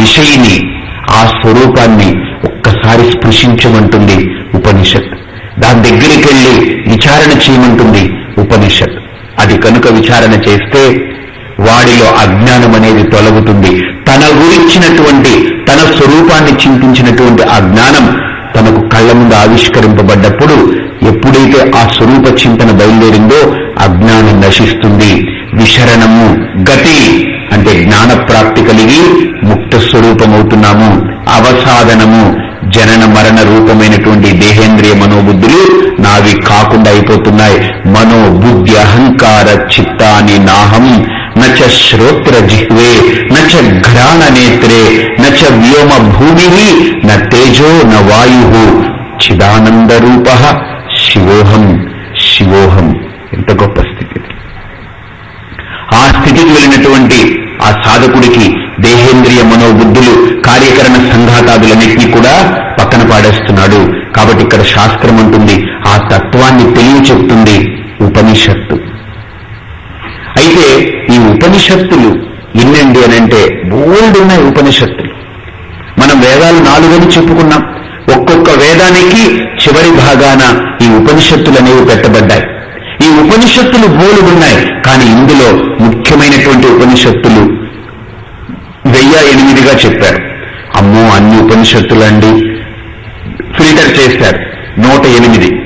విషయిని ఆ స్వరూపాన్ని ఒక్కసారి స్పృశించమంటుంది ఉపనిషత్. దాని దగ్గరికి వెళ్ళి విచారణ చేయమంటుంది ఉపనిషత్. అది కనుక విచారణ చేస్తే వాడిలో అజ్ఞానం అనేది తొలగుతుంది. తన గురించినటువంటి తన స్వరూపాన్ని చింతించినటువంటి ఆ జ్ఞానం తనకు కళ్ళ ముందు ఆవిష్కరింపబడ్డప్పుడు ఎప్పుడైతే ఆ స్వరూప చింతన బయలుదేరిందో అజ్ఞానం నశిస్తుంది. విశరణము గతి అంటే జ్ఞాన ప్రాప్తి కలిగి స్వరూపమవుతున్నాము. అవసాదనము జనన మరణ రూపమైనటువంటి దేహేంద్రియ మనోబుద్ధులు నావి కాకుండా అయిపోతున్నాయి. మనో బుద్ధి అహంకార చిత్తాని నాహం నచ శ్రోత్ర జిహ్వే నచ ఘ్రాణ నేత్రే నచ వ్యోమ భూమి న తేజో న వాయు. చిదానంద రూప శివోహం శివోహం. ఎంత గొప్ప స్థితి ఆ స్థితికి వెళ్ళినటువంటి ఆ సాధకుడికి దేహేంద్రియ మనోబుద్ధులు కార్యకరణ సంఘాతాదులన్నింటినీ కూడా పక్కన పాడేస్తున్నాడు. కాబట్టి ఇక్కడ శాస్త్రం ఉంటుంది ఆ తత్వాన్ని తెలియ చెప్తుంది ఉపనిషత్తు. అయితే ఈ ఉపనిషత్తులు ఎన్నండి అని అంటే బోల్డ్ ఉన్నాయి ఉపనిషత్తులు. మనం వేదాలు నాలుగని చెప్పుకున్నాం. ఒక్కొక్క వేదానికి చివరి భాగాన ఈ ఉపనిషత్తులు అనేవి పెట్టబడ్డాయి. ఈ ఉపనిషత్తులు బోలుగున్నాయి కానీ ఇందులో ముఖ్యమైనటువంటి ఉపనిషత్తులు వెయ్య ఎనిమిదిగా చెప్పారు. అమ్మో అన్ని ఉపనిషత్తులండి. ఫిల్టర్ చేశారు. నూట ఎనిమిది.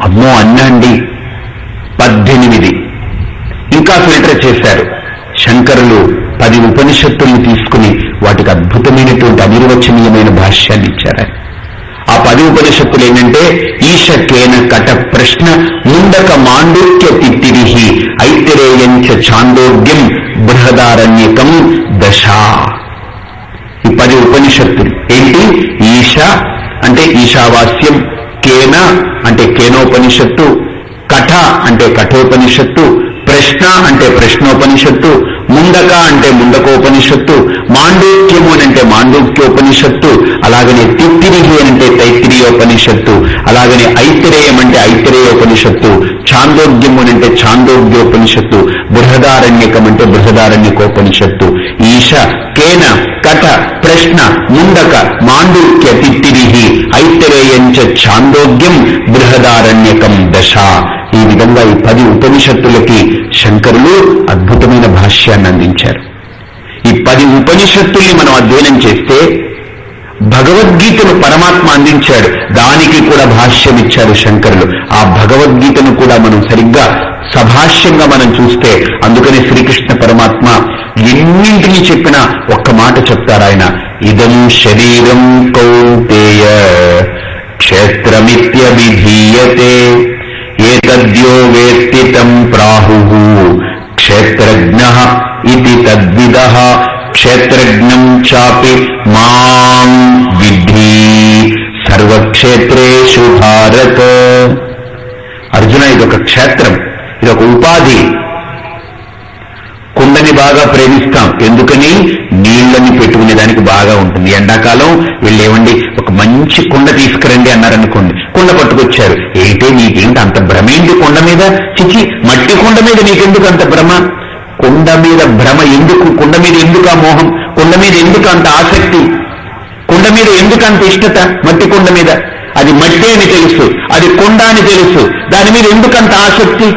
అమ్మో అన్నండి పద్దెనిమిది. ఇంకా ఫిల్టర్ చేశారు. శంకరులు పది ఉపనిషత్తుల్ని తీసుకుని వాటికి అద్భుతమైనటువంటి అనిర్వచనీయమైన భాష్యాన్ని ఇచ్చారు. ఆ పది ఉపనిషత్తులు ఏంటంటే ఈశ కేన కట ప్రశ్న ముండక మాండూక్య తిత్తిరిహి ఐతిరేయంచ ఛాందోగ్యం బృహదారణ్యకం దశ. ఈ పది ఉపనిషత్తులు. ఏంటి? ఈశ అంటే ఈశావాస్యం కేన అంటే కేనోపనిషత్తు కఠ అంటే కఠోపనిషత్తు ప్రశ్న అంటే ప్రశ్నోపనిషత్తు ముండక అంటే ముండకోపనిషత్తు మాండూక్యము అంటే మాండూక్యోపనిషత్తు అలాగనే తిత్తిరిగి అంటే తైత్తిరీయోపనిషత్తు అలాగనే ఐతిరేయం అంటే ఐతిరేయోపనిషత్తు ఛాందోగ్యము అంటే చాందోగ్యోపనిషత్తు బృహదారణ్యకం అంటే బృహదారణ్యకోపనిషత్తు. ఈశ కేన కథ ప్రశ్న ముండక మాండూక్య తిత్తిరిహి ఐతరేయంచ ఛాందోగ్యం బృహదారణ్యకం దశ. ఈ విధంగా ఈ పది ఉపనిషత్తులకి శంకరులు అద్భుతమైన భాష్యాన్ని అందించారు. ఈ పది ఉపనిషత్తుల్ని మనం అధ్యయనం చేస్తే భగవద్గీతను పరమాత్మ అందించాడు. దానికి కూడా భాష్యం ఇచ్చారు శంకరులు. ఆ భగవద్గీతను కూడా మనం సరిగ్గా సభాష్యంగా మనం చూస్తే అందుకనే శ్రీకృష్ణ పరమాత్మ ఎన్నింటినీ చెప్పినా ఒక్క మాట చెప్తారు ఆయన. ఇదం శరీరం కౌంతేయ క్షేత్రమిత్యభిధీయతే. ఏతద్యో వేత్తి తం ప్రాహు క్షేత్రజ్ఞ ఇది తద్విద క్షేత్రజ్ఞం చాపి మాం విధి సర్వక్షేత్రేషు భారత. అర్జున ఇదొక క్షేత్రం. ఇదొక ఉపాధి. కుండని బాగా ప్రేమిస్తాం. ఎందుకని? నీళ్ళని పెట్టుకునే దానికి బాగా ఉంటుంది. ఎండాకాలం వెళ్ళేవండి ఒక మంచి కుండ తీసుకురండి అన్నారనుకోండి కుండ పట్టుకొచ్చారు. ఏంటే నీకేంటి అంత భ్రమేంటి కుండ మీద? చిచి మట్టి కుండ మీద నీకెందుకు అంత భ్రమ? కుండ మీద భ్రమ ఎందుకు? కుండ మీద ఎందుకు ఆ మోహం? కుండ మీద ఎందుకు అంత ఆసక్తి? కుండ మీద ఎందుకు అంత ఇష్టత? మట్టి కుండ మీద. అది మట్టి అని తెలుసు. అది కుండ అని తెలుసు. దాని మీద ఎందుకంత ఆసక్తి?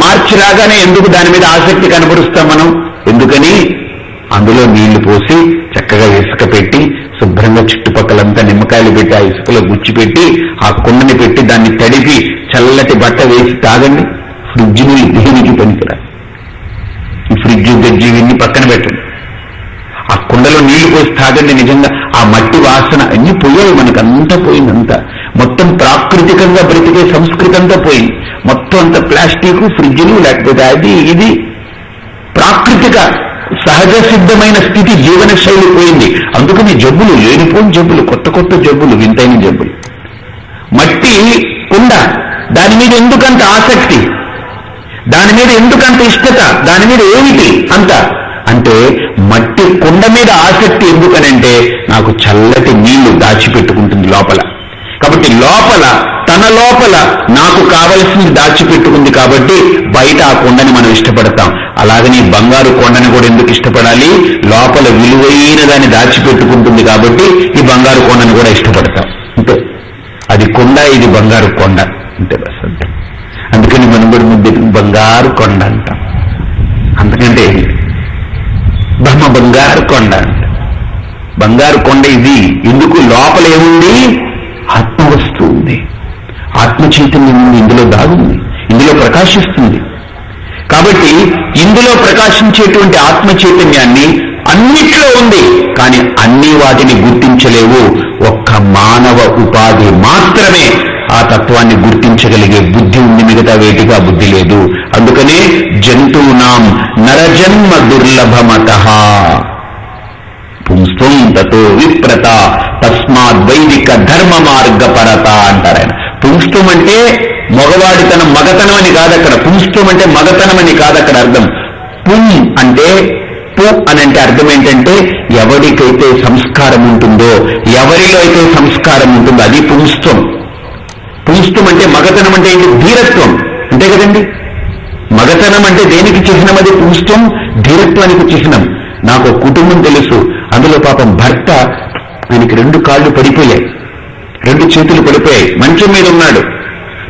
మార్చి రాగానే ఎందుకు దాని మీద ఆసక్తి కనబరుస్తాం మనం? ఎందుకని? అందులో నీళ్ళు పోసి చక్కగా ఇసుక పెట్టి శుభ్రంగా చుట్టుపక్కలంతా నిమ్మకాయలు పెట్టి ఆ ఇసుకలో గుచ్చి పెట్టి ఆ కుండని పెట్టి దాన్ని తడిపి చల్లటి బట్ట వేసి తాగండి. ఫ్రిడ్జ్ నీళ్ళు దేనికి పనికిరా ఈ ఫ్రిడ్జ్ గజ్జి ఇన్ని పక్కన పెట్టండి. ఆ కుండలో నీళ్ళు పోసి తాగండి నిజంగా. ఆ మట్టి వాసన అన్ని పోయాయి మనకు అంతా పోయిందంతా. మొత్తం ప్రాకృతికంగా బ్రతికే సంస్కృతంతో పోయింది. మొత్తం అంత ప్లాస్టిక్ ఫ్రిడ్జ్లు లేకపోతే అది ఇది ప్రాకృతిక సహజ సిద్ధమైన స్థితి జీవన శైలి పోయింది. అందుకని జబ్బులు లేనిపోని జబ్బులు కొత్త కొత్త జబ్బులు వింతైన జబ్బులు. మట్టి కుండ దాని మీద ఎందుకంత ఆసక్తి? దాని మీద ఎందుకంత ఇష్టత? దాని మీద ఏమిటి అంత? అంటే మట్టి కుండ మీద ఆసక్తి ఎందుకనంటే నాకు చల్లటి నీళ్ళు దాచిపెట్టుకుంటుంది లోపల. లోపల తన లోపల నాకు కావలసింది దాచిపెట్టుకుంది కాబట్టి బయట ఆ కొండని మనం ఇష్టపడతాం. అలాగనే బంగారు కొండని కూడా ఎందుకు ఇష్టపడాలి? లోపల విలువైన దాన్ని దాచిపెట్టుకుంటుంది కాబట్టి ఈ బంగారు కొండని కూడా ఇష్టపడతాం. అంతే. అది కొండ ఇది బంగారు కొండ. అంతే బస్ అంతే. అందుకని మనం కూడా బంగారు కొండ అంటాం. అందుకంటే బ్రహ్మ బంగారు కొండ అంట. బంగారు కొండ ఇది. ఎందుకు? లోపల ఏముంది? ఆత్మ వస్తువు ఉంది. ఆత్మ చైతన్యం ఉంది ఇందులో దాగుంది ఇందులో ప్రకాశిస్తుంది. కాబట్టి ఇందులో ప్రకాశించేటువంటి ఆత్మ చైతన్యాన్ని అన్నిట్లో ఉంది. కానీ అన్ని వాటిని గుర్తించలేవు. ఒక్క మానవ ఉపాధి మాత్రమే ఆ తత్వాన్ని గుర్తించగలిగే బుద్ధి ఉంది. మిగతా వేటిగా బుద్ధి లేదు. అందుకనే జంతువునాం నరజన్మ దుర్లభమత. పుంస్వం తతో విప్రత తస్మాత్ వైదిక ధర్మ మార్గపరత అంటారు ఆయన. పుంస్తం అంటే మగవాడితనం మగతనం అని కాదు అక్కడ. పుంస్తం అంటే మగతనం అని కాదు అక్కడ అర్థం. పుం అంటే పు అని అంటే అర్థం ఏంటంటే ఎవరికైతే సంస్కారం ఉంటుందో ఎవరిలో అయితే సంస్కారం ఉంటుందో అది పుంస్తం పుంస్తం అంటే మగతనం అంటే ఏంటి? ధీరత్వం. అంతే కదండి? మగతనం అంటే దేనికి చిహ్నం అది? పుంస్తం ధీరత్వానికి చిహ్నం. నాకు కుటుంబం తెలుసు. అందులో పాపం భర్త ఆయనకి రెండు కాళ్ళు పడిపోయాయి. రెండు చేతులు పడిపోయాయి. మంచం మీద ఉన్నాడు.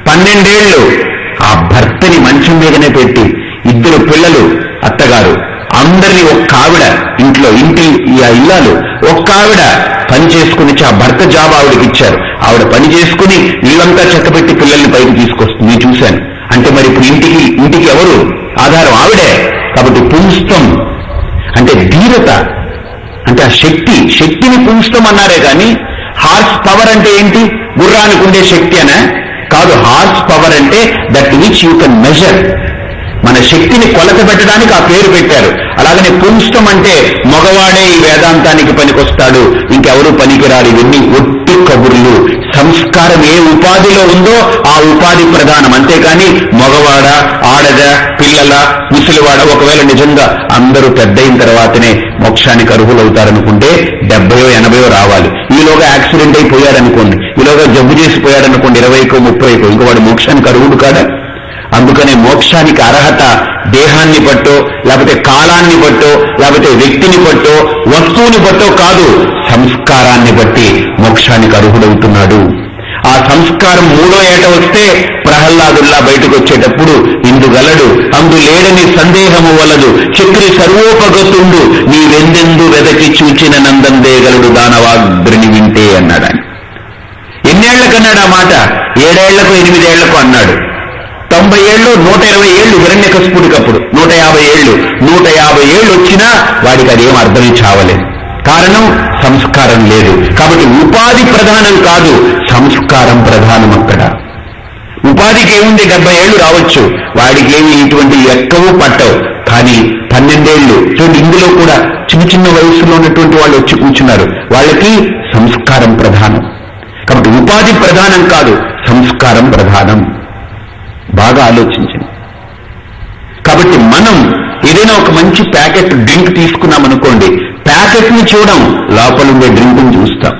పన్నెండేళ్ళు ఆ భర్తని మంచం మీదనే పెట్టి ఇద్దరు పిల్లలు అత్తగారు అందరిని ఒక్క ఆవిడ ఇంట్లో ఇంటి ఆ ఇల్లాలు ఒక్క ఆవిడ పని చేసుకుని ఆ భర్త జాబ్ ఆవిడకి ఇచ్చారు. ఆవిడ పని చేసుకుని ఇల్లంతా చెక్కపెట్టి పిల్లల్ని పైకి తీసుకొస్తుంది. చూశాను. అంటే మరి ఇప్పుడు ఇంటికి ఇంటికి ఎవరు? ఆధారం ఆవిడే. కాబట్టి పుంస్తం. అంటే ధీరత. శక్తి శక్తిని పుంజుతం అన్నారే కానీ హార్స్ పవర్ అంటే ఏంటి? గుర్రానికి ఉండే శక్తి అనే? కాదు హార్స్ పవర్ అంటే that which you can measure మన శక్తిని కొలత పెట్టడానికి ఆ పేరు పెట్టారు. అలాగనే పుంస్తం అంటే మగవాడే ఈ వేదాంతానికి పనికొస్తాడు. ఇంకెవరు పనికిరాడు ఇవన్నీ ఒట్టి కబుర్లు. సంస్కారం ఏ ఉపాధిలో ఉందో ఆ ఉపాధి ప్రధానం. అంతేకాని మగవాడ ఆడద పిల్లల ముసలివాడ ఒకవేళ నిజంగా అందరూ పెద్దయిన తర్వాతనే మోక్షానికి అర్హులవుతారనుకుంటే డెబ్బయో ఎనభయో రావాలి. ఈలోగా యాక్సిడెంట్ అయిపోయారనుకోండి. ఈలోగా జబ్బు చేసిపోయారనుకోండి. ఇరవైకో ముప్పైకో ఇంకో వాడు మోక్షానికి అర్హుడు కాదా అందుకనే మోక్షానికి అర్హత దేహాన్ని పట్టో లేకపోతే కాలాన్ని పట్టో లేకపోతే వ్యక్తిని పట్టో వస్తువుని బట్టో కాదు సంస్కారాన్ని బట్టి మోక్షానికి అర్హుడవుతున్నాడు. ఆ సంస్కారం మూడో ఏట వస్తే ప్రహ్లాదుల్లా బయటకు వచ్చేటప్పుడు ఇందుగలడు. అందు లేడని సందేహము వలదు. చక్రి సర్వోపగతుండు. నీవెందెందు వెదకి చూచిన నందందేగలుడు దానవాగ్రిని వింటే అన్నాడు ఆయన. ఎన్నేళ్ళకన్నాడు ఆ మాట? ఏడేళ్ళకు ఎనిమిదేళ్ళకు అన్నాడు. తొంభై ఏళ్ళు నూట ఇరవై ఏళ్ళు హిరణ్య కస్పుడికప్పుడు నూట యాభై ఏళ్ళు. నూట యాభై ఏళ్ళు వచ్చినా వాడికి అదేం అర్థమే చావలేదు. కారణం సంస్కారం లేదు. కాబట్టి ఉపాధి ప్రధానం కాదు సంస్కారం ప్రధానం అక్కడ. ఉపాధికి ఏముంది? డెబ్బై ఏళ్ళు రావచ్చు. వాడికి ఏమి ఇటువంటి ఎక్కవూ పట్టవు. కానీ పన్నెండేళ్ళు చూడండి ఇందులో కూడా చిన్న చిన్న వయసులో ఉన్నటువంటి వాళ్ళు వచ్చి కూర్చున్నారు. వాళ్ళకి సంస్కారం ప్రధానం. కాబట్టి ఉపాధి ప్రధానం కాదు సంస్కారం ప్రధానం. బాగా ఆలోచించండి. కాబట్టి మనం ఏదైనా ఒక మంచి ప్యాకెట్ డ్రింక్ తీసుకున్నాం అనుకోండి ప్యాకెట్ని చూడం లోపలుండే డ్రింక్ని చూస్తాం.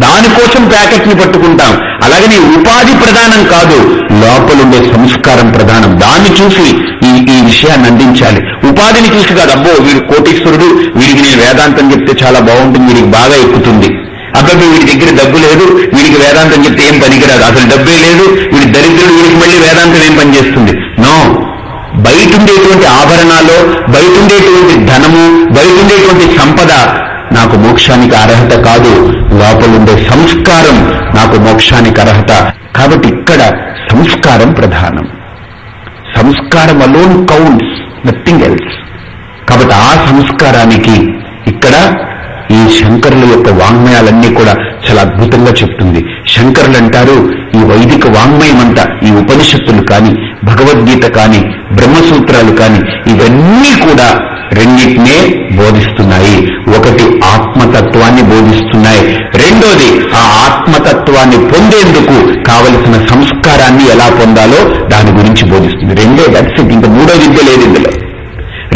దానికోసం ప్యాకెట్ని పట్టుకుంటాం. అలాగని ఉపాధి ప్రధానం కాదు లోపలుండే సంస్కారం ప్రధానం దాన్ని చూసి ఈ ఈ విషయాన్ని అందించాలి. ఉపాధిని చూసి కాదు అబ్బో వీడు కోటీశ్వరుడు వీడికి నేను వేదాంతం చెప్తే చాలా బాగుంటుంది వీడికి బాగా ఎక్కుతుంది. అబ్బాయి వీడి దగ్గర డబ్బు లేదు వీడికి వేదాంతం చెప్తే ఏం పనికిరాదు. అసలు డబ్బే లేదు వీడి దరిద్రుడు వీడికి మళ్ళీ వేదాంతం ఏం పనిచేస్తుంది నో. బయట ఉండేటువంటి ఆభరణాలు బయట ఉండేటువంటి ధనము బయట ఉండేటువంటి సంపద నాకు మోక్షానికి అర్హత కాదు. లోపలుండే సంస్కారం నాకు మోక్షానికి అర్హత. కాబట్టి ఇక్కడ సంస్కారం ప్రధానం. సంస్కారం అలోన్ కౌంట్స్ నథింగ్ ఎల్స్ కాబట్టి ఆ సంస్కారానికి ఇక్కడ ఈ శంకరుల యొక్క వాంగ్మయాలన్నీ కూడా చాలా అద్భుతంగా చెప్తుంది. శంకరులు అంటారు ఈ వైదిక వాంగ్మయం అంట ఈ ఉపనిషత్తులు కానీ భగవద్గీత కానీ బ్రహ్మసూత్రాలు కానీ ఇవన్నీ కూడా రెండింటినే బోధిస్తున్నాయి. ఒకటి ఆత్మతత్వాన్ని బోధిస్తున్నాయి. రెండోది ఆ ఆత్మతత్వాన్ని పొందేందుకు కావలసిన సంస్కారాన్ని ఎలా పొందాలో దాని గురించి బోధిస్తుంది. రెండో దట్స్ ఇంకా మూడో విద్య లేదు ఇందులో.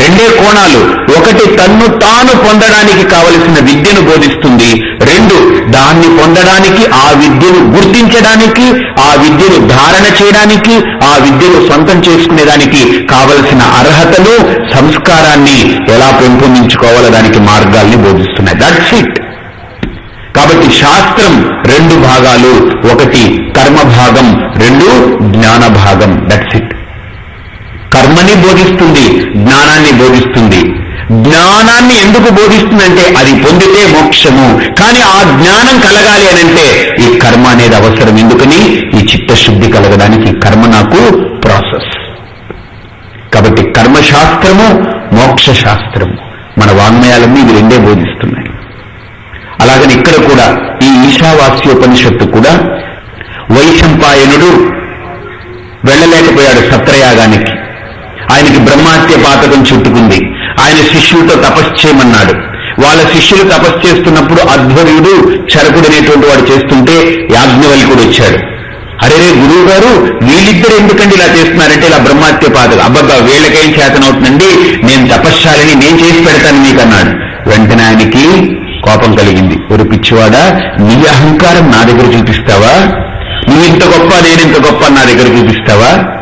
రెండే కోణాలు. ఒకటి తన్ను తాను పొందడానికి కావలసిన విద్యను బోధిస్తుంది. రెండు దాన్ని పొందడానికి ఆ విద్యను గుర్తించడానికి ఆ విద్యను ధారణ చేయడానికి ఆ విద్యను సొంతం చేసుకునేదానికి కావలసిన అర్హతను సంస్కారాన్ని ఎలా పెంపొందించుకోవాలో దానికి మార్గాల్ని బోధిస్తున్నాయి. దట్స్ ఇట్ కాబట్టి శాస్త్రం రెండు భాగాలు. ఒకటి కర్మ భాగం రెండు జ్ఞాన భాగం దట్స్ ఇట్ కర్మని బోధిస్తుంది. జ్ఞానాన్ని బోధిస్తుంది. జ్ఞానాన్ని ఎందుకు బోధిస్తుందంటే అది పొందితే మోక్షము. కానీ ఆ జ్ఞానం కలగాలి అనంటే ఈ కర్మ అనేది అవసరం. ఎందుకని? ఈ చిత్తశుద్ధి కలగడానికి కర్మ నాకు ప్రాసెస్. కాబట్టి కర్మశాస్త్రము మోక్ష శాస్త్రము మన వాంగ్మయాలన్నీ ఇవి రెండే బోధిస్తున్నాయి. అలాగని ఇక్కడ కూడా ఈ ఈశావాస్యోపనిషత్తు కూడా వైశంపాయనుడు వెళ్ళలేకపోయాడు సత్రయాగానికి. ఆయనకి బ్రహ్మాత్య పాతకం చుట్టుకుంది. ఆయన శిష్యులతో తపస్సు చేయమన్నాడు. వాళ్ళ శిష్యులు తపస్సు చేస్తున్నప్పుడు అధ్వర్యుడు చరకుడనేటువంటి వాడు చేస్తుంటే యాజ్ఞవల్కుడు వచ్చాడు. అరే గురువు గారు వీళ్ళిద్దరు ఎందుకండి ఇలా చేస్తున్నారంటే ఇలా బ్రహ్మాత్య పాతలు అబ్బబ్బా వీళ్ళకేం చేతనవుతుందండి. నేను తపశ్శాలని నేను చేసి పెడతాను మీకు అన్నాడు వెంటనే ఆయనకి కోపం కలిగింది. ఒక పిచ్చివాడా నీ అహంకారం నా దగ్గర చూపిస్తావా? నువ్వు ఇంత గొప్ప నేను ఇంత గొప్ప నా దగ్గర చూపిస్తావా?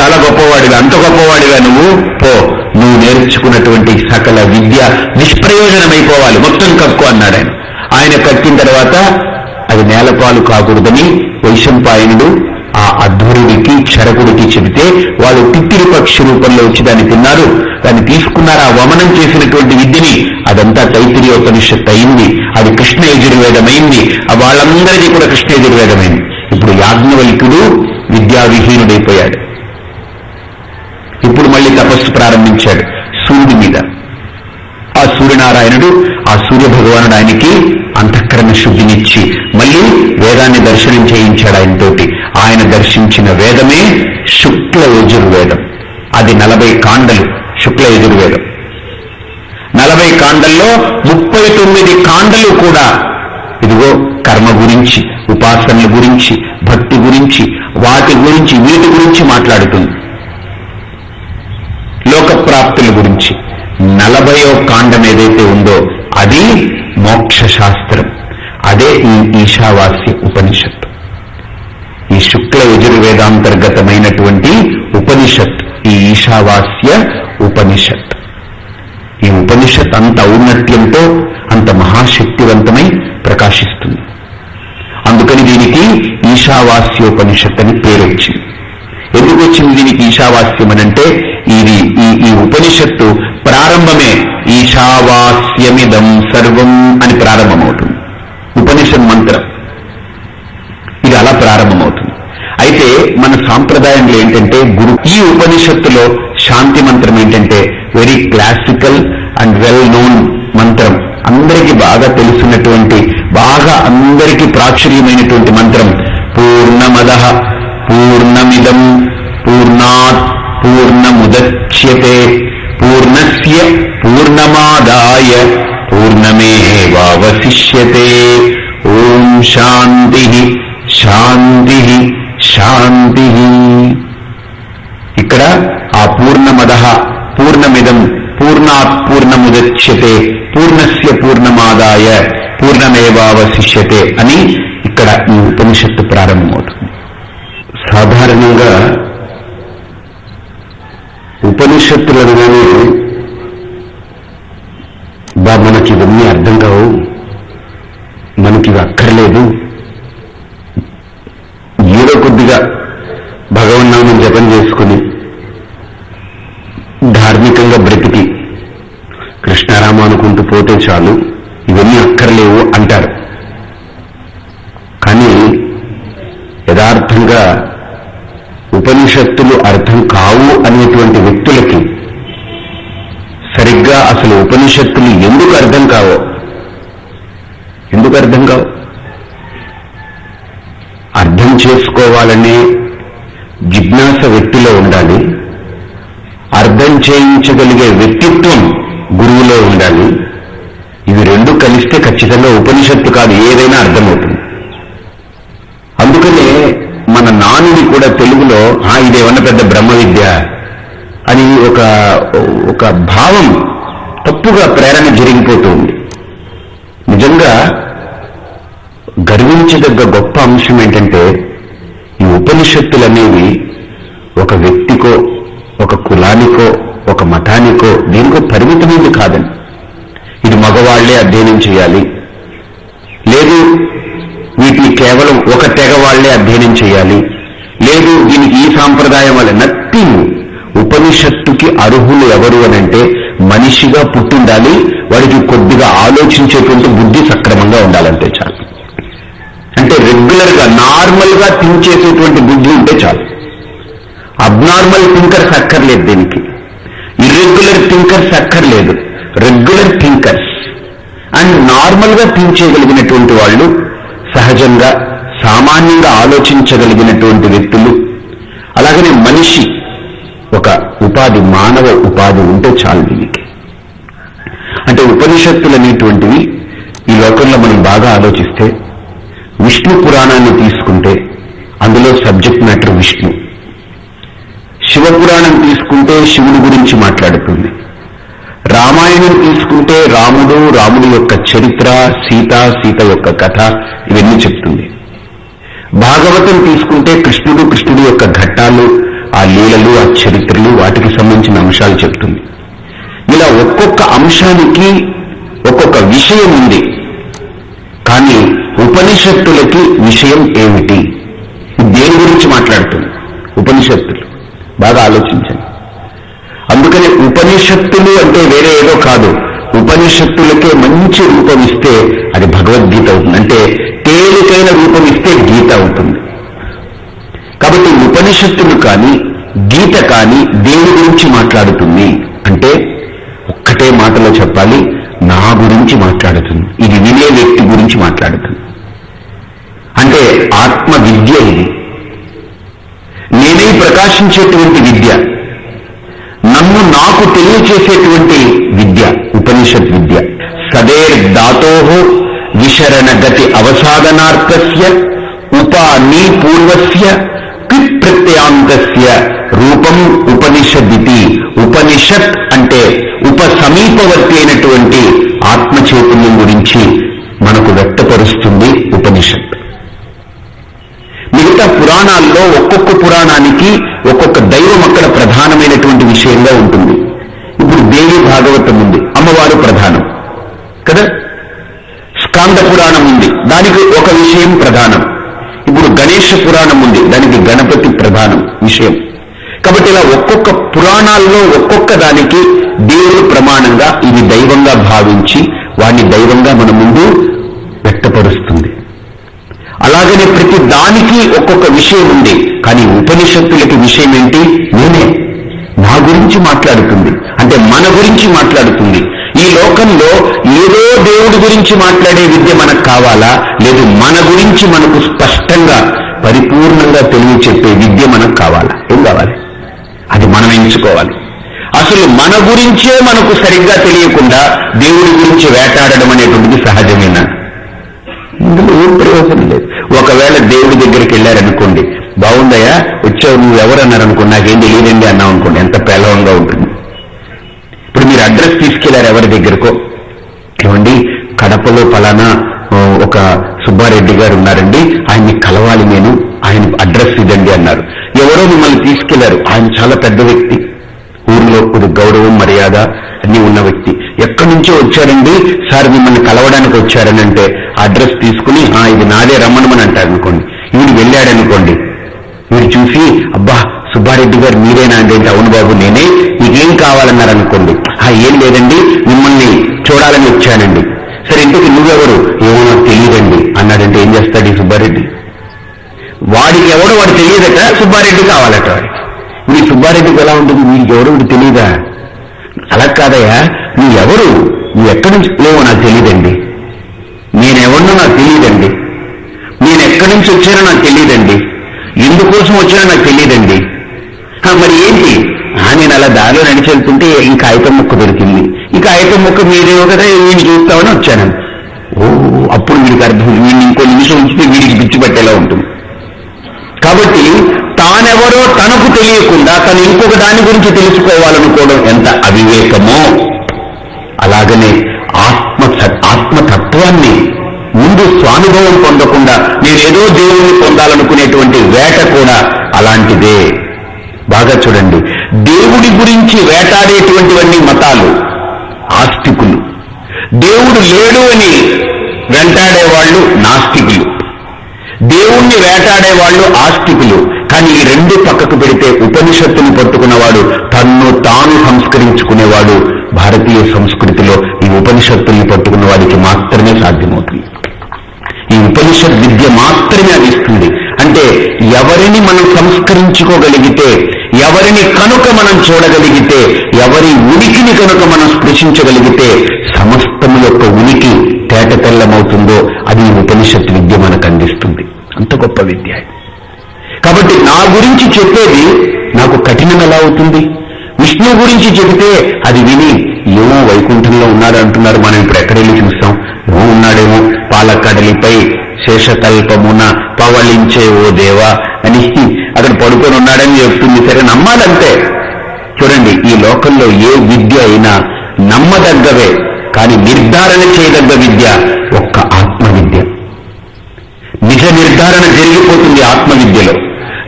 చాలా గొప్పవాడిగా అంత గొప్పవాడిగా నువ్వు? పో. నువ్వు నేర్చుకున్నటువంటి సకల విద్య నిష్ప్రయోజనమైపోవాలి. మొత్తం కక్కు అన్నాడు ఆయన. ఆయన కక్కిన తర్వాత అది నేలపాలు కాకూడదని వైశంపాయనుడు ఆ అధ్వరుడికి క్షరకుడికి చెబితే వాళ్ళు తిత్తిరి పక్షి రూపంలో వచ్చి దాన్ని తిన్నారు. దాన్ని తీసుకున్నారు. ఆ వమనం చేసినటువంటి విద్యని అదంతా తైతిరియోపనిషత్తు అయింది. అది కృష్ణ యజుర్వేదమైంది. వాళ్ళందరికీ కూడా కృష్ణ యజుర్వేదమైంది. ఇప్పుడు యాజ్ఞవల్కుడు విద్యావిహీనుడైపోయాడు. మళ్ళీ తపస్సు ప్రారంభించాడు సూర్యుడి మీద. ఆ సూర్యనారాయణుడు ఆ సూర్య భగవానుడు ఆయనకి అంతఃకరణ శుద్ధినిచ్చి మళ్ళీ వేదాన్ని దర్శనం చేయించాడు ఆయనతోటి. ఆయన దర్శించిన వేదమే శుక్ల యజుర్వేదం. అది నలభై కాండలు శుక్ల యజుర్వేదం. నలభై కాండల్లో ముప్పై తొమ్మిది కాండలు కూడా ఇదిగో కర్మ గురించి ఉపాసనల గురించి భక్తి గురించి వాటి గురించి వీటి గురించి మాట్లాడుతుంది. గురించి. నలభయో కాండం ఏదైతే ఉందో అది మోక్ష శాస్త్రం అదే ఈ ఈశావాస్య ఉపనిషత్తు. ఈ శుక్ల యజుర్వేదాంతర్గతమైనటువంటి ఉపనిషత్ ఈ ఈశావాస్య ఉపనిషత్ ఈ ఉపనిషత్ అంత ఔన్నత్యంతో అంత మహాశక్తివంతమై ప్రకాశిస్తుంది. అందుకని దీనికి ఈశావాస్యోపనిషత్ అని పేరు వచ్చింది ఎందుకు వచ్చింది దీనికి ఈశావాస్యం అనంటే ఇది ఈ ఈ ఉపనిషత్తు ప్రారంభమే ఈశావాస్యమిదం సర్వం అని ప్రారంభమవుతుంది. ఉపనిషత్ మంత్రం. ఇది అలా ప్రారంభమవుతుంది. అయితే మన సాంప్రదాయంలో ఏంటంటే గురు ఈ ఉపనిషత్తులో శాంతి మంత్రం ఏంటంటే very classical and well known మంత్రం. అందరికీ బాగా తెలుసున్నటువంటి బాగా అందరికీ ప్రాచుర్యమైనటువంటి మంత్రం. పూర్ణమద. పూర్ణమిదం పూర్ణాత్ పూర్ణముద్యతే పూర్ణస్య పూర్ణమాదాయ పూర్ణమేవావశిష్యతే ఓం శాంతి శాంతి శాంతి ఇక్కడ ఆ పూర్ణమద పూర్ణమిదం పూర్ణాత్ పూర్ణముద్యతే పూర్ణస్య పూర్ణమాదాయ పూర్ణమేవావశిష్యతే అని ఇక్కడ ఈ ఉపనిషత్తు ప్రారంభమవుతుంది. సాధారణంగా ఉపనిషత్తులు అనగానే బా మనకి ఇవన్నీ అర్థం కావు. మనకి ఇవి అక్కర్లేదు. ఉపనిషత్తులు ఎందుకు అర్థం కావో? ఎందుకు అర్థం కావు? అర్థం చేసుకోవాలనే జిజ్ఞాస వ్యక్తిలో ఉండాలి. అర్థం చేయించగలిగే వ్యక్తిత్వం గురువులో ఉండాలి. ఇవి రెండు కలిస్తే ఖచ్చితంగా ఉపనిషత్తు కాదు ఏదైనా అర్థమవుతుంది. అందుకనే మన నానుడి కూడా తెలుగులో ఆ ఇదేమన్నా పెద్ద బ్రహ్మ విద్య అని ఒక ఒక భావం తప్పుగా ప్రేరణ జరిగిపోతుంది. నిజంగా గర్వించదగ్గ గొప్ప అంశం ఏంటంటే ఈ ఉపనిషత్తులు అనేవి ఒక వ్యక్తికో ఒక కులానికో ఒక మతానికో దీనికో పరిమితమైంది కాదని ఇది మగవాళ్ళే అధ్యయనం చేయాలి. లేదు వీటిని కేవలం ఒక తెగ వాళ్ళే అధ్యయనం చేయాలి. లేదు దీనికి ఈ సాంప్రదాయం వల్ల నథింగ్. ఉపనిషత్తుకి అర్హులు ఎవరు అనంటే మనిషిగా పుట్టుండాలి వాడికి కొద్దిగా ఆలోచించేటువంటి బుద్ధి సక్రమంగా ఉండాలంటే చాలు. అంటే రెగ్యులర్గా నార్మల్గా థింక్ చేసేటువంటి బుద్ధి ఉంటే చాలు. అబ్నార్మల్ థింకర్స్ అక్కర్లేదు దీనికి. ఇర్రెగ్యులర్ థింకర్స్ అక్కర్లేదు రెగ్యులర్ థింకర్స్. అండ్ నార్మల్గా థింక్ చేయగలిగినటువంటి వాళ్ళు సహజంగా సామాన్యంగా ఆలోచించగలిగినటువంటి వ్యక్తులు అలాగనే మనిషి ఒక ఉపాధి మానవ ఉపాధి ఉంటే చాలు. అంటే ఉపనిషత్తులు అనేటువంటివి ఈ లోకంలో మనం బాగా ఆలోచిస్తే విష్ణు పురాణాన్ని తీసుకుంటే అందులో సబ్జెక్ట్ మ్యాటర్ విష్ణు. శివపురాణం తీసుకుంటే శివుడి గురించి మాట్లాడుతుంది. రామాయణం తీసుకుంటే రాముడు రాముడి యొక్క చరిత్ర సీత సీత యొక్క కథ ఇవన్నీ చెప్తుంది. భాగవతం తీసుకుంటే కృష్ణుడు కృష్ణుడి యొక్క ఘట్టాలు ఆ లీలలు ఆ చరిత్రలు వాటికి సంబంధించిన అంశాలు చెప్తుంది. ఇలా ఒక్కొక్క అంశానికి ఒక్కొక్క విషయం ఉంది. కానీ ఉపనిషత్తులకి విషయం ఏమిటి? దేని గురించి మాట్లాడుతుంది? ఉపనిషత్తులు. బాగా ఆలోచించండి. అందుకని ఉపనిషత్తులు అంటే వేరే ఏదో కాదు. ఉపనిషత్తులకే మంచి రూపం ఇస్తే అది భగవద్గీత అవుతుంది. అంటే తేలికైన రూపం ఇస్తే గీత అవుతుంది. కాబట్టి ఉపనిషత్తులు కానీ గీత కానీ దేని గురించి మాట్లాడుతుంది? అంటే ఒక్కటే మాటలో చెప్పాలి నా గురించి మాట్లాడుతుంది. ఇది వినే వ్యక్తి గురించి మాట్లాడుతుంది. అంటే ఆత్మ విద్య ఇది. నేనే ప్రకాశించేటువంటి విద్య. నన్ను నాకు తెలియచేసేటువంటి విద్య ఉపనిషత్ విద్య. సదేర్ దాతో విశరణ గతి అవసాధనార్థస్య ఉపాని పూర్వస్య ప్రత్యాంతస్య రూపం ఉపనిషదితి. ఉపనిషత్ అంటే ఉప సమీపవర్తి అయినటువంటి ఆత్మ చైతన్యం గురించి మనకు వ్యక్తపరుస్తుంది ఉపనిషత్ మిగతా పురాణాల్లో ఒక్కొక్క పురాణానికి ఒక్కొక్క దైవం అక్కడ ప్రధానమైనటువంటి విషయంగా ఉంటుంది. ఇప్పుడు దేవి భాగవతం ఉంది అమ్మవారు ప్రధానం కదా? స్కాంద పురాణం ఉంది దానికి ఒక విషయం ప్రధానం. ఇప్పుడు గణేష పురాణం ఉంది దానికి గణపతి ప్రధానం విషయం. కాబట్టి ఇలా ఒక్కొక్క పురాణాల్లో ఒక్కొక్క దానికి దేవుడు ప్రమాణంగా ఇది దైవంగా భావించి వాడిని దైవంగా మన ముందు వ్యక్తపరుస్తుంది. అలాగనే ప్రతి దానికి ఒక్కొక్క విషయం ఉంది. కానీ ఉపనిషత్తులకి విషయం ఏంటి? నేనే. నా గురించి మాట్లాడుతుంది. అంటే మన గురించి మాట్లాడుతుంది. ఈ లోకంలో ఏదో దేవుడి గురించి మాట్లాడే విద్య మనకు కావాలా? లేదు మన గురించి మనకు స్పష్టంగా పరిపూర్ణంగా తెలియచెప్పే విద్య మనకు కావాలా? ఏం కావాలి? అది మనం ఎంచుకోవాలి. అసలు మన గురించే మనకు సరిగ్గా తెలియకుండా దేవుడి గురించి వేటాడడం అనేటువంటిది సహజమేనా? ఇందులో ఏం ప్రయోజనం లేదు. ఒకవేళ దేవుడి దగ్గరికి వెళ్ళారనుకోండి బాగుందయ్యా వచ్చావు నువ్వు ఎవరన్నారనుకో నాకేం తెలియదండి అన్నావు అనుకోండి ఎంత పేలవంగా ఉంటుంది. ఇప్పుడు మీరు అడ్రస్ తీసుకెళ్ళారు ఎవరి దగ్గరకో? ఏమండి కడపలో పలానా ఒక సుబ్బారెడ్డి గారు ఉన్నారండి. ఆయన్ని కలవాలి నేను. ఆయన అడ్రస్ ఇదండి అన్నారు. ఎవరో మిమ్మల్ని తీసుకెళ్ళారు. ఆయన చాలా పెద్ద వ్యక్తి. ఊరిలో కొద్ది గౌరవం మర్యాద అన్ని ఉన్న వ్యక్తి. ఎక్కడి నుంచో వచ్చారండి? సార్ మిమ్మల్ని కలవడానికి వచ్చారని అంటే అడ్రస్ తీసుకుని ఆ ఇది నాదే రమ్మనమని అంటారు అనుకోండి. ఈయన వెళ్ళాడనుకోండి వీడు చూసి అబ్బా సుబ్బారెడ్డి గారు మీరేనా అంటే అవును బాబు నేనే. మీకేం కావాలన్నారనుకోండి ఆ ఏం లేదండి. మిమ్మల్ని చూడాలని వచ్చానండి. సరే ఇంటికి నువ్వెవరు? ఏమో నాకు తెలియదండి. అన్నాడంటే ఏం చేస్తాడు ఈ సుబ్బారెడ్డి? వాడికి ఎవడో వాడు తెలియదట సుబ్బారెడ్డి కావాలట వాడికి. మీ సుబ్బారెడ్డికి ఎలా ఉంటుంది? మీకు ఎవరు తెలియదా? అలా కాదయ్యా ఎవరు నువ్వు ఎక్కడి నుంచి లేవో నాకు తెలియదండి. నేనెవరినో నాకు తెలియదండి. నేను ఎక్కడి నుంచి వచ్చానో నాకు తెలియదండి. ఎందుకోసం వచ్చానో నాకు తెలియదండి. మరి ఏంటి? నేను అలా దారిలో నడిచి వెళ్తుంటే ఈ కాగితం ముక్క దొరికింది. ఇంకా అయితే ముక్క మీరే కదా వీడిని చూస్తామని వచ్చాను. ఓ అప్పుడు మీకు అర్థం వీడిని ఇంకో నిమిషం ఉంచితే వీడికి పిచ్చి పట్టేలా ఉంటుంది. కాబట్టి తానెవరో తనకు తెలియకుండా తను ఇంకొక దాని గురించి తెలుసుకోవాలనుకోవడం ఎంత అవివేకమో. అలాగనే ఆత్మ ఆత్మతత్వాన్ని ముందు స్వానుభవం పొందకుండా నేనేదో దేవుణ్ణి పొందాలనుకునేటువంటి వేట కూడా అలాంటిదే. బాగా చూడండి. దేవుడి గురించి వేటాడేటువంటివన్నీ మతాలు. ఆస్తికులు. దేవుడు లేడు అని వెంటాడేవాళ్ళు నాస్తికులు. దేవుణ్ణి వేటాడేవాళ్ళు ఆస్తికులు. కానీ ఈ రెండు పక్కకు పెడితే ఉపనిషత్తుని పట్టుకున్నవాడు తన్ను తాను సంస్కరించుకునేవాడు. భారతీయ సంస్కృతిలో ఈ ఉపనిషత్తుల్ని పట్టుకున్న వాడికి మాత్రమే సాధ్యమవుతుంది. ఈ ఉపనిషత్ విద్య మాత్రమే అది ఇస్తుంది అంటే ఎవరిని మనం సంస్కరించుకోగలిగితే ఎవరిని కనుక మనం చూడగలిగితే ఎవరి ఉనికిని కనుక మనం స్పృశించగలిగితే సమస్తము యొక్క ఉనికి తేట తెల్లమవుతుందో అది ఉపనిషత్ విద్య మనకు అందిస్తుంది. అంత గొప్ప విద్య కాబట్టి నా గురించి చెప్పేది నాకు కఠినం ఎలా అవుతుంది? విష్ణు గురించి చెబితే అది విని ఏమో వైకుంఠంలో ఉన్నాడు అంటున్నారు మనం ఇప్పుడు ఎక్కడెళ్ళి చూస్తాం? ఏమో ఉన్నాడేమో పాలకడలిపై శేషకల్పమున పవళించే ఓ దేవా అని అక్కడ పడుకొని ఉన్నాడని చెప్తుంది. సరే నమ్మాలంతే చూడండి ఈ లోకంలో ఏ విద్య అయినా నమ్మదగ్గవే కానీ నిర్ధారణ చేయదగ్గ విద్య ఒక్క ఆత్మవిద్య. నిజ నిర్ధారణ జరిగిపోతుంది ఆత్మవిద్యలో.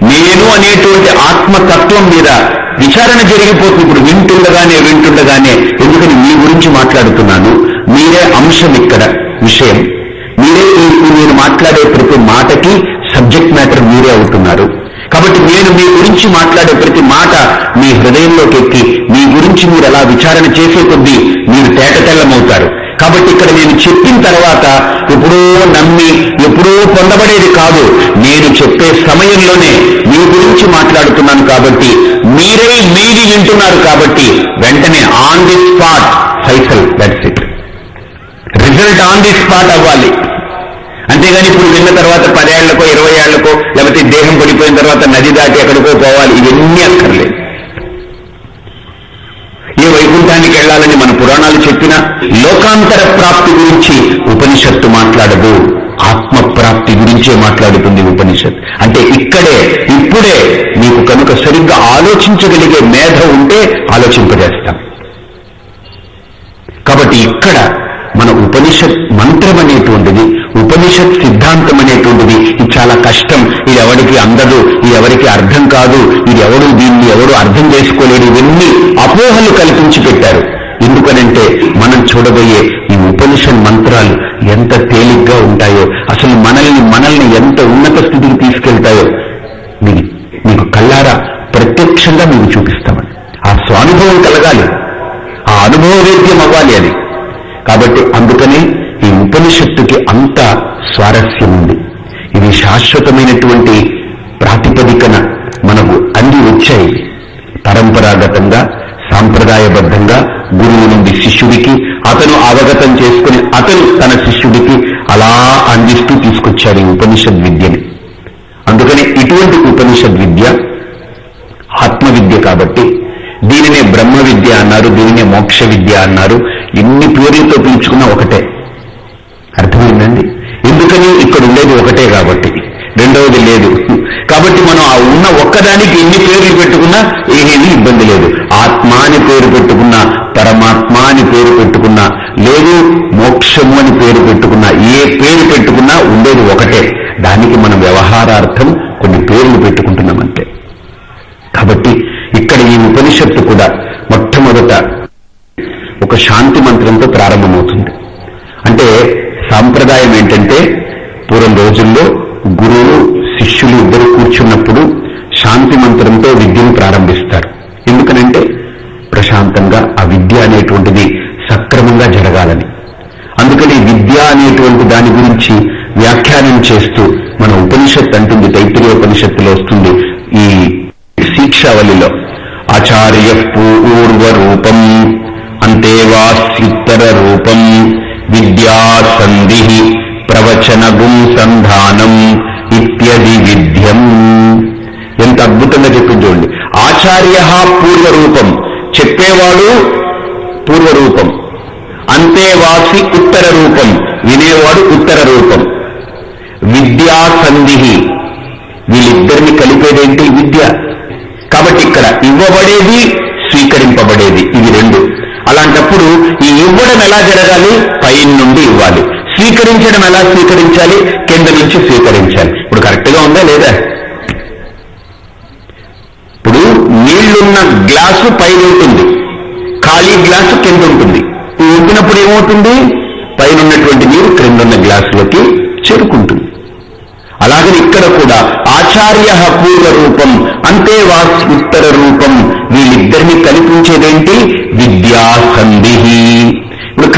నేను అనేటువంటి ఆత్మతత్వం మీద విచారణ జరిగిపోతుంది. ఇప్పుడు వింటుండగానే వింటుండగానే ఎందుకని మీ గురించి మాట్లాడుతున్నాను? మీరే అంశం ఇక్కడ విషయం. మీరే నేను మాట్లాడే ప్రతి మాటకి సబ్జెక్ట్ మ్యాటర్ మీరే అవుతున్నారు. నేను మీ గురించి మాట్లాడే ప్రతి మాట మీ హృదయంలోకి ఎక్కి మీ గురించి మీరు అలా విచారణ చేసే కొద్దీ మీరు తేటతెల్లమవుతారు కాబట్టి ఇక్కడ నేను చెప్పిన తర్వాత ఎప్పుడో నమ్మి ఎప్పుడో పొందబడేది కాదు. నేను చెప్పే సమయంలోనే మీ గురించి మాట్లాడుతున్నాను కాబట్టి మీరే మీది వింటున్నారు కాబట్టి వెంటనే on the spot Faisal that's it result on the spot అవ్వాలి. అంతేగాని ఇప్పుడు విన్న తర్వాత పదేళ్ళకో ఇరవై ఏళ్ళకో లేకపోతే దేహం పడిపోయిన తర్వాత నది దాటి ఎక్కడికో పోవాలి ఇవన్నీ అక్కర్లేదు ఏ వైకుంఠానికి వెళ్ళాలని మన పురాణాలు చెప్పిన లోకాంతర ప్రాప్తి గురించి ఉపనిషత్తు మాట్లాడదు. ఆత్మ ప్రాప్తి గురించే మాట్లాడుతుంది ఉపనిషత్ అంటే ఇక్కడే ఇప్పుడే నీకు కనుక సరిగ్గా ఆలోచించగలిగే మేధ ఉంటే ఆలోచింపజేస్తాం. కాబట్టి ఇక్కడ మన ఉపనిషత్ మంత్రం అనేటువంటిది ఉపనిషత్ సిద్ధాంతం అనేటువంటిది ఇది చాలా కష్టం. ఇది ఎవరికి అందదు. ఇది ఎవరికి అర్థం కాదు. ఇది ఎవడు దీన్ని ఎవడు అర్థం చేసుకోలేడు ఇవన్నీ అపోహలు కల్పించి పెట్టారు. ఎందుకనంటే మనం చూడబోయే ఈ ఉపనిషన్ మంత్రాలు ఎంత తేలిగ్గా ఉంటాయో అసలు మనల్ని మనల్ని ఎంత ఉన్నత స్థితికి తీసుకెళ్తాయో మీకు మీకు కళ్ళారా? ప్రత్యక్షంగా మీకు చూపిస్తామని ఆ స్వానుభవం కలగాలి. ఆ అనుభవ వేద్యం అవ్వాలి అది. కాబట్టి అందుకనే ఈ ఉపనిషత్తుకి అంత స్వారస్యం ఉంది ఇది శాశ్వతమైనటువంటి ప్రాతిపదికన మనకు అంది వచ్చాయి. పరంపరాగతంగా సాంప్రదాయబద్ధంగా గురువు నుండి శిష్యుడికి అతను అవగతం చేసుకుని అతను తన శిష్యుడికి అలా అందిస్తూ తీసుకొచ్చాడు ఈ ఉపనిషద్ విద్యని. అందుకని ఇటువంటి ఉపనిషద్ విద్య ఆత్మవిద్య కాబట్టి దీనినే బ్రహ్మ విద్య అన్నారు దీనినే మోక్ష విద్య అన్నారు. ఎన్ని పేర్లతో పిలుచుకున్నా ఒకటే. ఉండేది ఒకటే కాబట్టి. రెండవది లేదు. కాబట్టి మనం ఆ ఉన్న ఒక్కదానికి ఎన్ని పేర్లు పెట్టుకున్నా ఏమీ ఇబ్బంది లేదు. ఆత్మ అని పేరు పెట్టుకున్నా పరమాత్మ అని పేరు పెట్టుకున్నా లేదు మోక్షము అని పేరు పెట్టుకున్నా ఏ పేరు పెట్టుకున్నా ఉండేది ఒకటే. దానికి మనం వ్యవహారార్థం కొన్ని పేర్లు పెట్టుకుంటున్నామంటే కాబట్టి ఇక్కడ ఈ ఉపనిషత్తు కూడా మొట్టమొదట ఒక శాంతి మంత్రంతో ప్రారంభమవుతుంది. అంటే సాంప్రదాయం ఏంటంటే పూర్వం రోజుల్లో గురువు శిష్యులు ఇద్దరు కూర్చున్నప్పుడు శాంతి మంత్రంతో విద్యను ప్రారంభిస్తారు. ఎందుకనంటే ప్రశాంతంగా ఆ విద్య అనేటువంటిది సక్రమంగా జరగాలని. అందుకని విద్య అనేటువంటి దాని గురించి వ్యాఖ్యానం చేస్తూ మన ఉపనిషత్ అంటుంది తైత్రీయ ఉపనిషత్తులో వస్తుంది ఈ శిక్షావళిలో. ఆచార్య పూర్వ రూపం అంతేవాస్యుత్తర రూపం విద్యా సంధి సంధానం ఇత్యది విద్యం. ఎంత అద్భుతంగా చెప్పింది చూడండి. ఆచార్య పూర్వరూపం. చెప్పేవాడు పూర్వరూపం. అంతేవాసి ఉత్తర రూపం వినేవాడు ఉత్తర రూపం విద్యా సంధి వీళ్ళిద్దరిని కలిపేదేంటి? విద్య. కాబట్టి ఇక్కడ ఇవ్వబడేది స్వీకరింపబడేది. ఇవి రెండు. అలాంటప్పుడు ఈ ఇవ్వడం ఎలా జరగాలి? పైన నుండి ఇవ్వాలి. స్వీకరించడం ఎలా స్వీకరించాలి? కింద నుంచి స్వీకరించాలి. ఇప్పుడు కరెక్ట్గా ఉందా లేదా? ఇప్పుడు నీళ్ళున్న గ్లాసు పైన ఉంటుంది. ఖాళీ గ్లాసు కింద ఉంటుంది. ఊపినప్పుడు ఏమవుతుంది? పైన ఉన్నటువంటి నీరు క్రిందున్న గ్లాసులోకి చేరుకుంటుంది. అలాగే ఇక్కడ కూడా ఆచార్య పూర్వ రూపం అంతే ఉత్తర రూపం. వీళ్ళిద్దరిని కల్పించేదేంటి విద్యాసంధి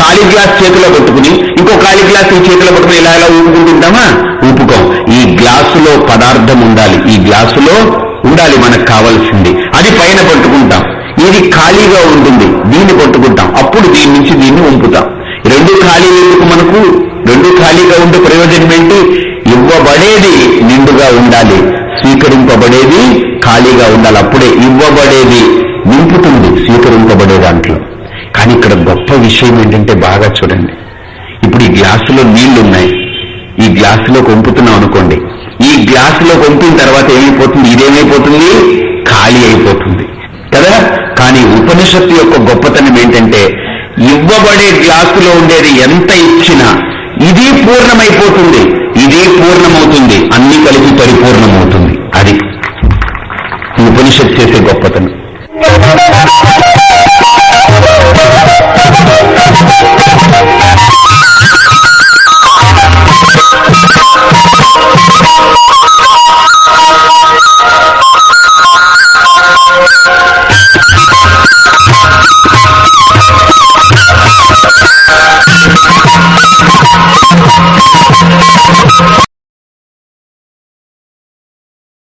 ఖాళీ గ్లాస్ చేతిలో పెట్టుకుని ఇంకో ఖాళీ గ్లాస్ ఈ చేతిలో పెట్టుకుని ఇలా ఇలా ఊపుకుంటుంటామా ఊపుకోం. ఈ గ్లాసులో పదార్థం ఉండాలి. ఈ గ్లాసులో ఉండాలి మనకు కావాల్సింది. అది పైన పట్టుకుంటాం. ఇది ఖాళీగా ఉంటుంది. దీన్ని పట్టుకుంటాం. అప్పుడు దీని నుంచి దీన్ని ఉంపుతాం రెండు ఖాళీ ఎందుకు మనకు? రెండు ఖాళీగా ఉండే ప్రయోజనం ఏంటి? ఇవ్వబడేది నిండుగా ఉండాలి. స్వీకరింపబడేది ఖాళీగా ఉండాలి. అప్పుడే ఇవ్వబడేది నింపుతుంది. స్వీకరింపబడే దాంట్లో. కానీ ఇక్కడ గొప్ప విషయం ఏంటంటే బాగా చూడండి. ఇప్పుడు ఈ గ్లాసులో నీళ్ళున్నాయి. ఈ గ్లాసులో కొంపుతున్నాం అనుకోండి. ఈ గ్లాసులో కొంపిన తర్వాత ఏమైపోతుంది? ఇదేమైపోతుంది? ఖాళీ అయిపోతుంది. కదా? కానీ ఉపనిషత్తు యొక్క గొప్పతనం ఏంటంటే ఇవ్వబడే గ్లాసులో ఉండేది ఎంత ఇచ్చినా ఇది పూర్ణమైపోతుంది. ఇది పూర్ణమవుతుంది. అన్ని కలిపి పరిపూర్ణమవుతుంది. అది ఉపనిషత్ ఉపనిషత్తు చేసే గొప్పతనం.